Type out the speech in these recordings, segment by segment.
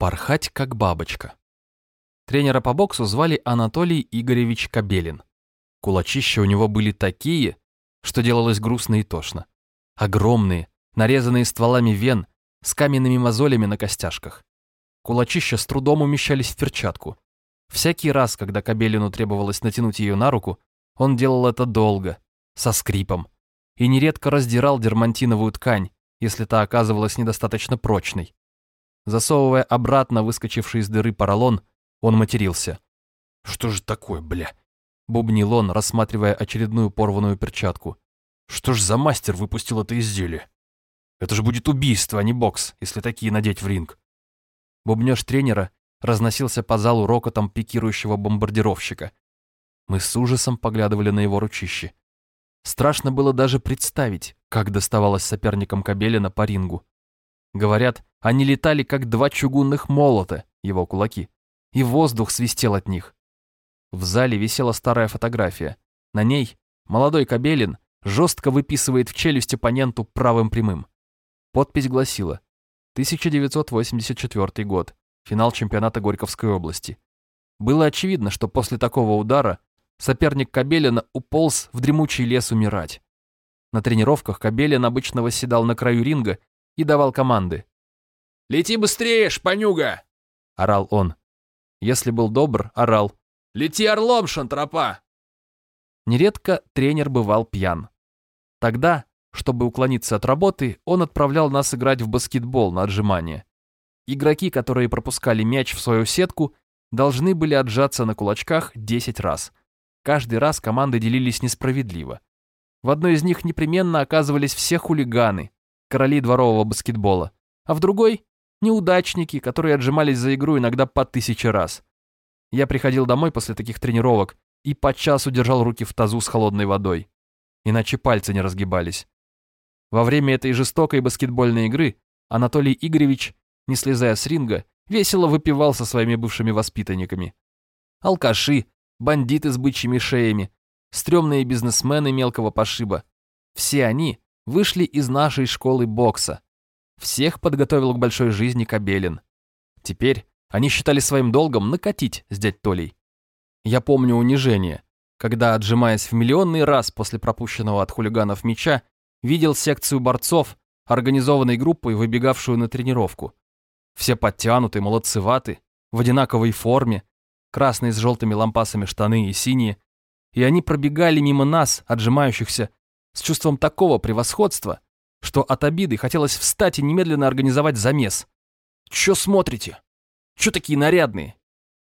Порхать как бабочка. Тренера по боксу звали Анатолий Игоревич Кабелин. Кулачища у него были такие, что делалось грустно и тошно. Огромные, нарезанные стволами вен, с каменными мозолями на костяшках. Кулачища с трудом умещались в перчатку. Всякий раз, когда Кабелину требовалось натянуть ее на руку, он делал это долго, со скрипом, и нередко раздирал дермантиновую ткань, если та оказывалась недостаточно прочной. Засовывая обратно выскочивший из дыры поролон, он матерился. «Что же такое, бля?» Бубнил он, рассматривая очередную порванную перчатку. «Что ж за мастер выпустил это изделие? Это же будет убийство, а не бокс, если такие надеть в ринг». Бубнёж тренера разносился по залу рокотом пикирующего бомбардировщика. Мы с ужасом поглядывали на его ручище. Страшно было даже представить, как доставалось соперникам Кабелина по рингу. Говорят, они летали, как два чугунных молота, его кулаки, и воздух свистел от них. В зале висела старая фотография. На ней молодой Кабелин жестко выписывает в челюсть оппоненту правым прямым. Подпись гласила 1984 год, финал чемпионата Горьковской области. Было очевидно, что после такого удара соперник Кабелина уполз в дремучий лес умирать. На тренировках Кабелин обычно восседал на краю ринга и давал команды. «Лети быстрее, шпанюга!» – орал он. Если был добр, орал. «Лети орлом, шантропа!» Нередко тренер бывал пьян. Тогда, чтобы уклониться от работы, он отправлял нас играть в баскетбол на отжимание. Игроки, которые пропускали мяч в свою сетку, должны были отжаться на кулачках 10 раз. Каждый раз команды делились несправедливо. В одной из них непременно оказывались все хулиганы, короли дворового баскетбола, а в другой – неудачники, которые отжимались за игру иногда по тысяче раз. Я приходил домой после таких тренировок и по часу держал руки в тазу с холодной водой, иначе пальцы не разгибались. Во время этой жестокой баскетбольной игры Анатолий Игоревич, не слезая с ринга, весело выпивал со своими бывшими воспитанниками. Алкаши, бандиты с бычьими шеями, стрёмные бизнесмены мелкого пошиба. Все они вышли из нашей школы бокса. Всех подготовил к большой жизни Кабелин. Теперь они считали своим долгом накатить с дядь Толей. Я помню унижение, когда, отжимаясь в миллионный раз после пропущенного от хулиганов мяча, видел секцию борцов, организованной группой, выбегавшую на тренировку. Все подтянуты, молодцеваты, в одинаковой форме, красные с желтыми лампасами штаны и синие, и они пробегали мимо нас, отжимающихся, с чувством такого превосходства, что от обиды хотелось встать и немедленно организовать замес. «Чё смотрите? Чё такие нарядные?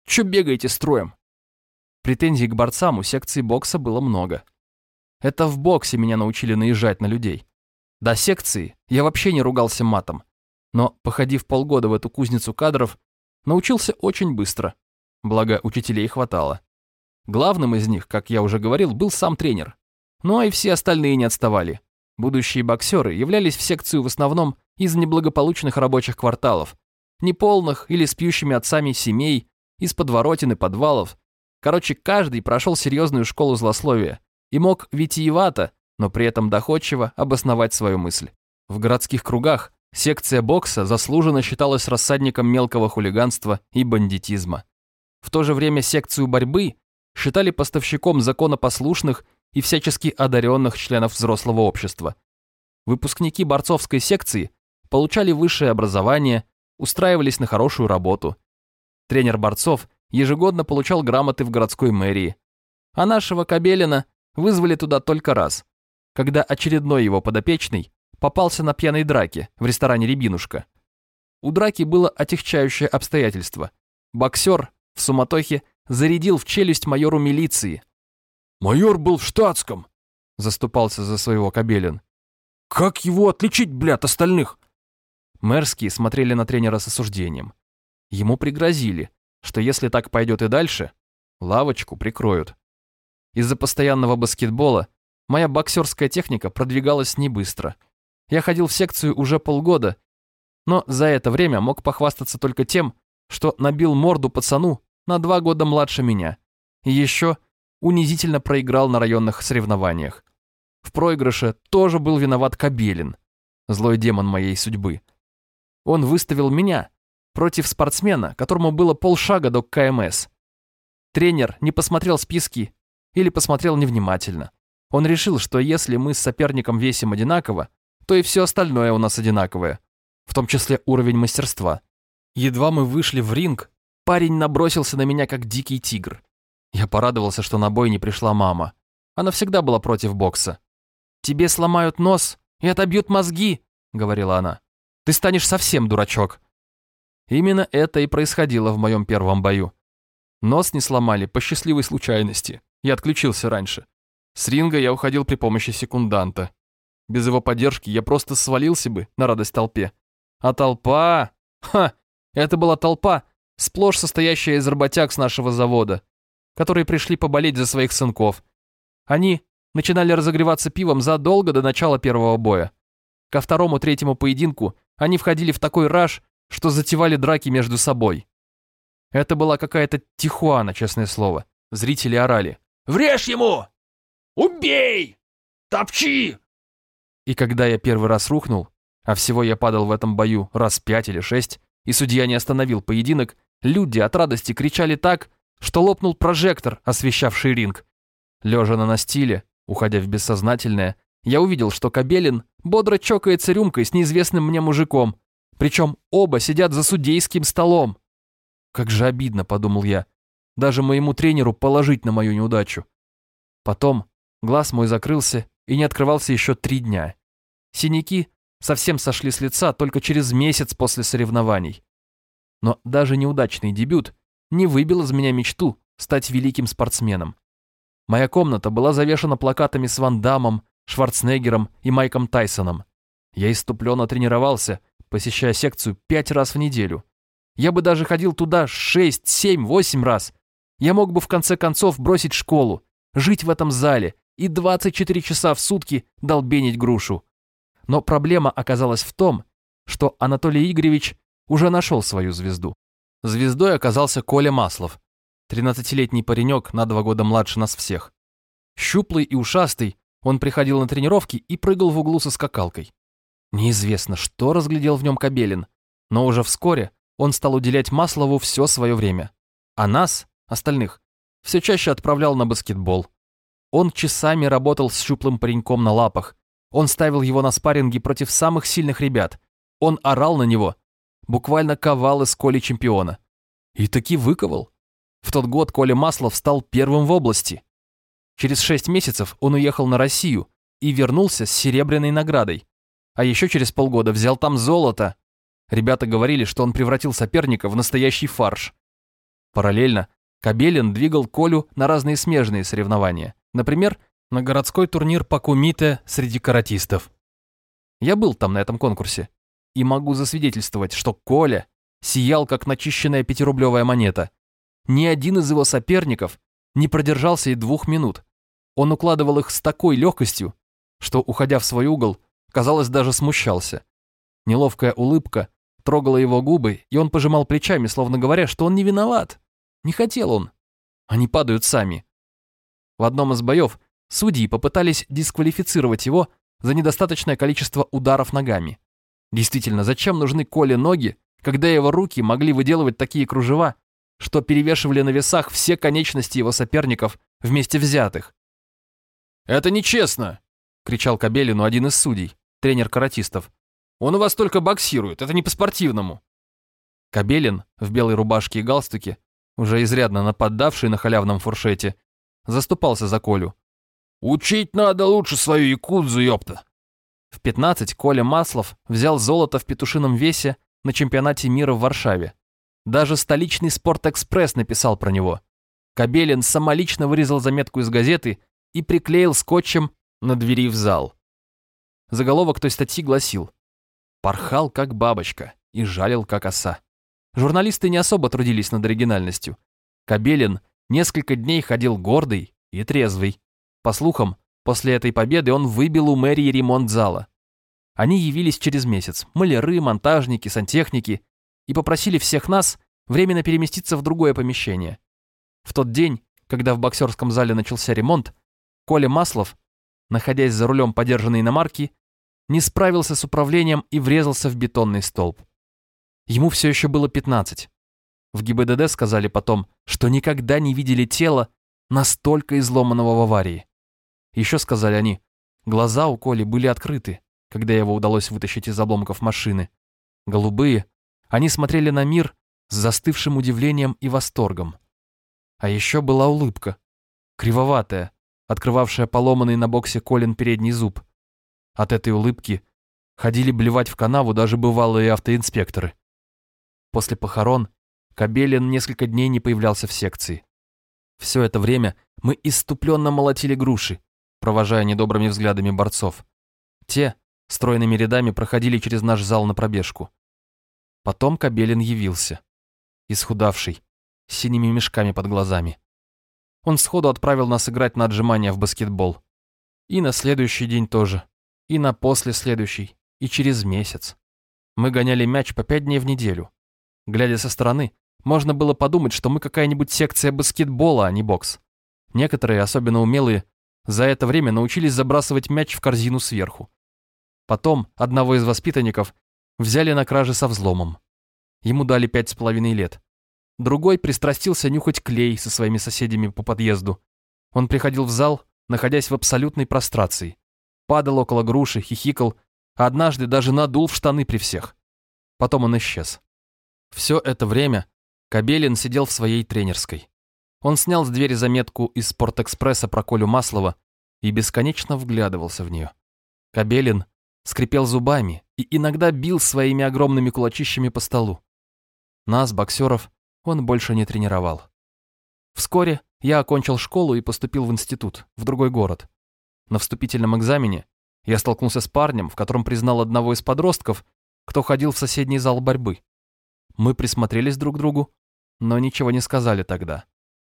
Чё бегаете строем?» Претензий к борцам у секции бокса было много. Это в боксе меня научили наезжать на людей. До секции я вообще не ругался матом, но, походив полгода в эту кузницу кадров, научился очень быстро, благо учителей хватало. Главным из них, как я уже говорил, был сам тренер. Ну а и все остальные не отставали. Будущие боксеры являлись в секцию в основном из неблагополучных рабочих кварталов, неполных или с пьющими отцами семей, из подворотен и подвалов. Короче, каждый прошел серьезную школу злословия и мог витиевато, но при этом доходчиво обосновать свою мысль. В городских кругах секция бокса заслуженно считалась рассадником мелкого хулиганства и бандитизма. В то же время секцию борьбы считали поставщиком законопослушных и всячески одаренных членов взрослого общества. Выпускники борцовской секции получали высшее образование, устраивались на хорошую работу. Тренер борцов ежегодно получал грамоты в городской мэрии. А нашего Кабелина вызвали туда только раз, когда очередной его подопечный попался на пьяной драке в ресторане «Рябинушка». У драки было отягчающее обстоятельство. Боксер в суматохе зарядил в челюсть майору милиции. «Майор был в штатском», — заступался за своего Кабелин. «Как его отличить, бля, от остальных?» Мэрские смотрели на тренера с осуждением. Ему пригрозили, что если так пойдет и дальше, лавочку прикроют. Из-за постоянного баскетбола моя боксерская техника продвигалась не быстро. Я ходил в секцию уже полгода, но за это время мог похвастаться только тем, что набил морду пацану на два года младше меня. И еще унизительно проиграл на районных соревнованиях. В проигрыше тоже был виноват Кабелин, злой демон моей судьбы. Он выставил меня, против спортсмена, которому было полшага до КМС. Тренер не посмотрел списки или посмотрел невнимательно. Он решил, что если мы с соперником весим одинаково, то и все остальное у нас одинаковое, в том числе уровень мастерства. Едва мы вышли в ринг, парень набросился на меня как дикий тигр. Я порадовался, что на бой не пришла мама. Она всегда была против бокса. «Тебе сломают нос и отобьют мозги», — говорила она. «Ты станешь совсем дурачок». Именно это и происходило в моем первом бою. Нос не сломали по счастливой случайности. Я отключился раньше. С ринга я уходил при помощи секунданта. Без его поддержки я просто свалился бы на радость толпе. А толпа... Ха! Это была толпа, сплошь состоящая из работяг с нашего завода, которые пришли поболеть за своих сынков. Они начинали разогреваться пивом задолго до начала первого боя. Ко второму-третьему поединку они входили в такой раж, что затевали драки между собой. Это была какая-то тихуана, честное слово. Зрители орали. «Врежь ему! Убей! Топчи!» И когда я первый раз рухнул, а всего я падал в этом бою раз пять или шесть, и судья не остановил поединок, люди от радости кричали так, что лопнул прожектор, освещавший ринг. Лежа на настиле, уходя в бессознательное, я увидел, что Кабелин бодро чокается рюмкой с неизвестным мне мужиком, причем оба сидят за судейским столом. Как же обидно, подумал я, даже моему тренеру положить на мою неудачу. Потом глаз мой закрылся и не открывался еще три дня. Синяки совсем сошли с лица только через месяц после соревнований. Но даже неудачный дебют не выбил из меня мечту стать великим спортсменом. Моя комната была завешена плакатами с Ван Дамом, Шварценеггером и Майком Тайсоном. Я иступленно тренировался, посещая секцию пять раз в неделю. Я бы даже ходил туда шесть, семь, восемь раз. Я мог бы в конце концов бросить школу, жить в этом зале и 24 часа в сутки долбенить грушу. Но проблема оказалась в том, что Анатолий Игоревич уже нашел свою звезду. Звездой оказался Коля Маслов, 13-летний паренек на два года младше нас всех. Щуплый и ушастый, он приходил на тренировки и прыгал в углу со скакалкой. Неизвестно, что разглядел в нем Кабелин, но уже вскоре он стал уделять Маслову все свое время. А нас, остальных, все чаще отправлял на баскетбол. Он часами работал с щуплым пареньком на лапах, он ставил его на спарринги против самых сильных ребят. Он орал на него. Буквально ковал из Коли чемпиона. И таки выковал. В тот год Коля Маслов стал первым в области. Через шесть месяцев он уехал на Россию и вернулся с серебряной наградой. А еще через полгода взял там золото. Ребята говорили, что он превратил соперника в настоящий фарш. Параллельно Кабелин двигал Колю на разные смежные соревнования. Например, на городской турнир по кумите среди каратистов. Я был там на этом конкурсе и могу засвидетельствовать, что Коля сиял, как начищенная пятирублевая монета. Ни один из его соперников не продержался и двух минут. Он укладывал их с такой легкостью, что, уходя в свой угол, казалось, даже смущался. Неловкая улыбка трогала его губы, и он пожимал плечами, словно говоря, что он не виноват. Не хотел он. Они падают сами. В одном из боев Судьи попытались дисквалифицировать его за недостаточное количество ударов ногами. Действительно, зачем нужны Коле ноги, когда его руки могли выделывать такие кружева, что перевешивали на весах все конечности его соперников вместе взятых? «Это нечестно!» — кричал Кабелину один из судей, тренер каратистов. «Он у вас только боксирует, это не по-спортивному!» Кабелин в белой рубашке и галстуке, уже изрядно нападавший на халявном фуршете, заступался за Колю. Учить надо лучше свою якудзу, ёпта. В 15 Коля Маслов взял золото в петушином весе на чемпионате мира в Варшаве. Даже столичный «Спортэкспресс» написал про него. Кабелин самолично вырезал заметку из газеты и приклеил скотчем на двери в зал. Заголовок той статьи гласил «Порхал как бабочка и жалил как оса». Журналисты не особо трудились над оригинальностью. Кабелин несколько дней ходил гордый и трезвый. По слухам, после этой победы он выбил у мэрии ремонт зала. Они явились через месяц, маляры, монтажники, сантехники, и попросили всех нас временно переместиться в другое помещение. В тот день, когда в боксерском зале начался ремонт, Коля Маслов, находясь за рулем подержанной иномарки, не справился с управлением и врезался в бетонный столб. Ему все еще было 15. В ГИБДД сказали потом, что никогда не видели тела, настолько изломанного в аварии. Еще сказали они, глаза у Коли были открыты, когда его удалось вытащить из обломков машины. Голубые, они смотрели на мир с застывшим удивлением и восторгом. А еще была улыбка, кривоватая, открывавшая поломанный на боксе Колин передний зуб. От этой улыбки ходили блевать в канаву даже бывалые автоинспекторы. После похорон Кабелин несколько дней не появлялся в секции. Все это время мы иступленно молотили груши, провожая недобрыми взглядами борцов. Те стройными рядами проходили через наш зал на пробежку. Потом Кабелин явился, исхудавший, с синими мешками под глазами. Он сходу отправил нас играть на отжимания в баскетбол. И на следующий день тоже, и на после следующий, и через месяц. Мы гоняли мяч по пять дней в неделю. Глядя со стороны, можно было подумать, что мы какая-нибудь секция баскетбола, а не бокс. Некоторые, особенно умелые, за это время научились забрасывать мяч в корзину сверху. Потом одного из воспитанников взяли на краже со взломом. Ему дали пять с половиной лет. Другой пристрастился нюхать клей со своими соседями по подъезду. Он приходил в зал, находясь в абсолютной прострации. Падал около груши, хихикал, а однажды даже надул в штаны при всех. Потом он исчез. Все это время Кабелин сидел в своей тренерской. Он снял с двери заметку из Спортэкспресса про Колю Маслова и бесконечно вглядывался в нее. Кабелин скрипел зубами и иногда бил своими огромными кулачищами по столу. Нас, боксеров, он больше не тренировал. Вскоре я окончил школу и поступил в институт, в другой город. На вступительном экзамене я столкнулся с парнем, в котором признал одного из подростков, кто ходил в соседний зал борьбы. Мы присмотрелись друг к другу но ничего не сказали тогда.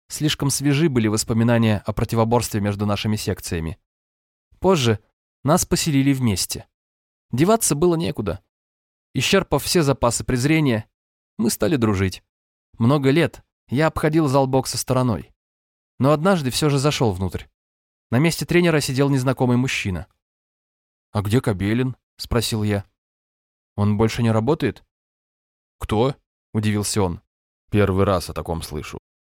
Слишком свежи были воспоминания о противоборстве между нашими секциями. Позже нас поселили вместе. Деваться было некуда. Исчерпав все запасы презрения, мы стали дружить. Много лет я обходил зал бокса стороной. Но однажды все же зашел внутрь. На месте тренера сидел незнакомый мужчина. «А где Кабелин?» — спросил я. «Он больше не работает?» «Кто?» — удивился он. Первый раз о таком слышу.